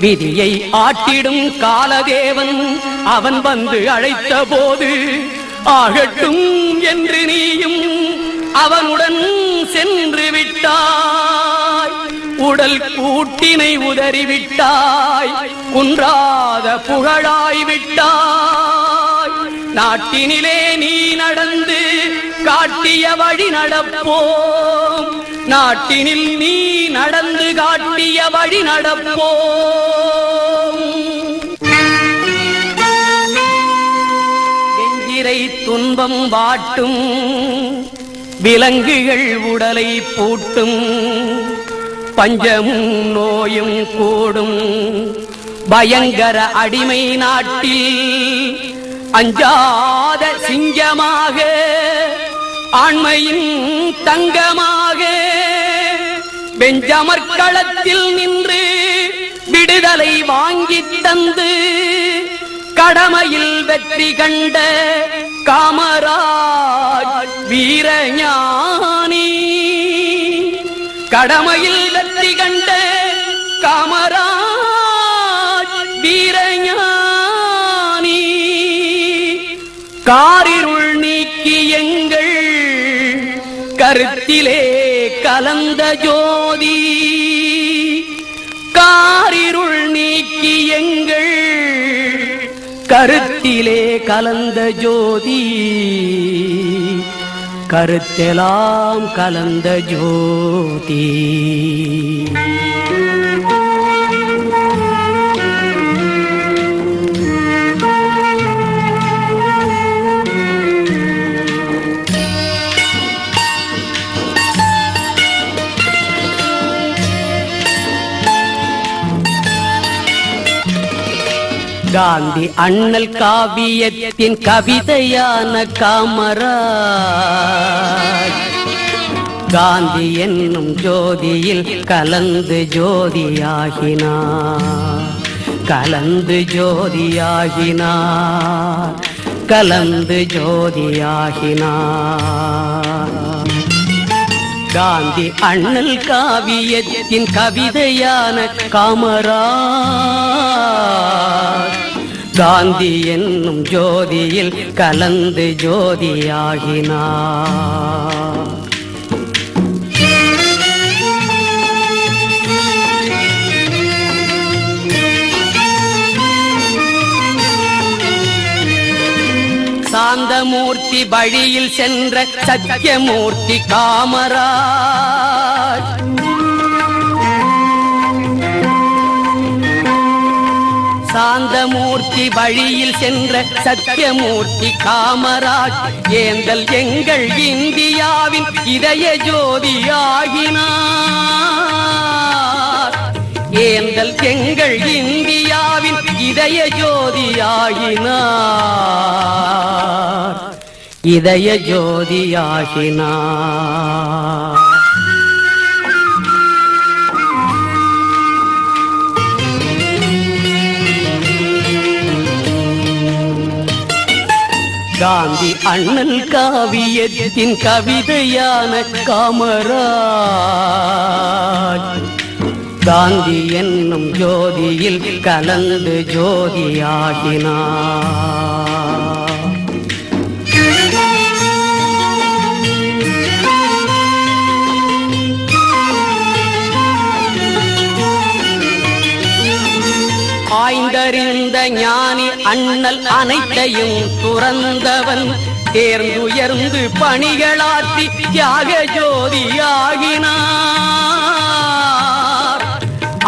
விதியை ஆட்டிடும் காலதேவன் அவன் வந்து அழைத்த போது ஆகட்டும் என்று நீயும் அவனுடன் சென்று விட்டாய். உடல் கூட்டினை உதறிவிட்டாய். குன்றாத புகழாய் விட்டாய். நாட்டினிலே நீ நடந்து காட்டிய வழி நடப்போம். நாட்டினில் நீ நடந்து காட்டிய வழி நடப்போம். வெஞ்சிரை துன்பம் வாட்டும் விலங்குகள் உடலை பூட்டும் பஞ்சமும் நோயும் கூடும். பயங்கர அடிமை நாட்டில் அஞ்சாத சிங்கமாக ஆண்மையின் தங்கமாக. பெஞ்சமர்களத்தில் நின்று விடுதலை வாங்கி தந்து கடமையில் வெற்றி கண்ட காமராஜ் வீரஞானி. கடமையில் வெற்றி கண்ட காமராஜ் வீரஞானி. காரிருள் நீக்கி எங்க கருத்திலே கலந்த ஜோதி காரிருள் நீக்கி எங்கள் கருத்திலே கலந்த ஜோதி கருத்தெலாம் கலந்த ஜோதி. காந்தி அண்ணல் காவியத்தின் கவிதையான காமராஜ். காந்தி என்னும் ஜோதியில் கலந்து ஜோதியாகினார். கலந்து ஜோதியாகினார். கலந்து ஜோதியாகினார். காந்தி அண்ணல் காவியத்தின் கவிதையான காமரா. காந்தி என்னும் ஜோதியில் கலந்து ஜோதியாகினார். சாந்தமூர்த்தி வழியில் சென்ற சத்தியமூர்த்தி காமராஜ். சாந்தமூர்த்தி வழியில் சென்ற சத்தியமூர்த்தி காமராஜ். ஏந்தல் எங்கள் இந்தியாவின் இதய ஜோதியாகினார். ஏந்தல் எங்கள் இந்தியாவின் இதய ஜோதியாகினார். இதய ஜோதியாகினார். காந்தி அண்ணல் காவியத்தின் கவிதையான காமராஜ். காந்தி என்னும் ஜோதியில் கலந்து ஜோதியாகினார் ஆய்ந்தறிந்த ஞானி அண்ணல் அனைத்தையும் துறந்தவன் தேர்ந்துயர்ந்து பணிகளாற்றி தியாக ஜோதியாகினார்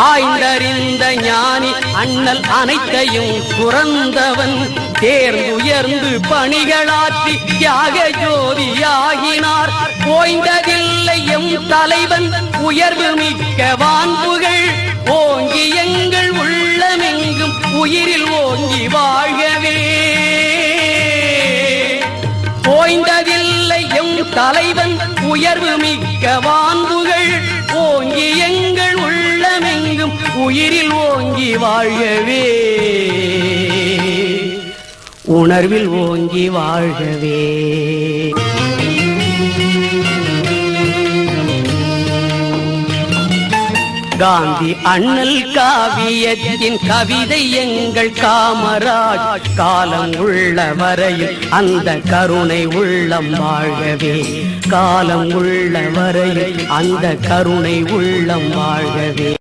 ஆய்ந்தறிந்த ஞானி அண்ணல் அனைத்தையும் துறந்தவன் தேர்ந்துயர்ந்து பணிகளாற்றி தியாக ஜோதியாகினார். ஓய்ந்ததில்லை எம் தலைவன் உயர்வு மிக்க வான்புகள் ஓங்கி எங்கள் உள்ளமெங்கும் உயிரில் ஓங்கி வாழ்கவே. தலைவன் உயர்வு மிக்க வான்புகள். ஓங்கி எங்கள் உள்ளமெங்கும் உயிரில் ஓங்கி வாழவே. உணர்வில் ஓங்கி வாழ்கவே காந்தி அண்ணல் காவியத்தின் கவிதை எங்கள் காமராஜ். காலம் உள்ள வரையில் அந்த கருணை உள்ளம் வாழவே. காலம் உள்ள வரையில் அந்த கருணை உள்ளம் வாழவே.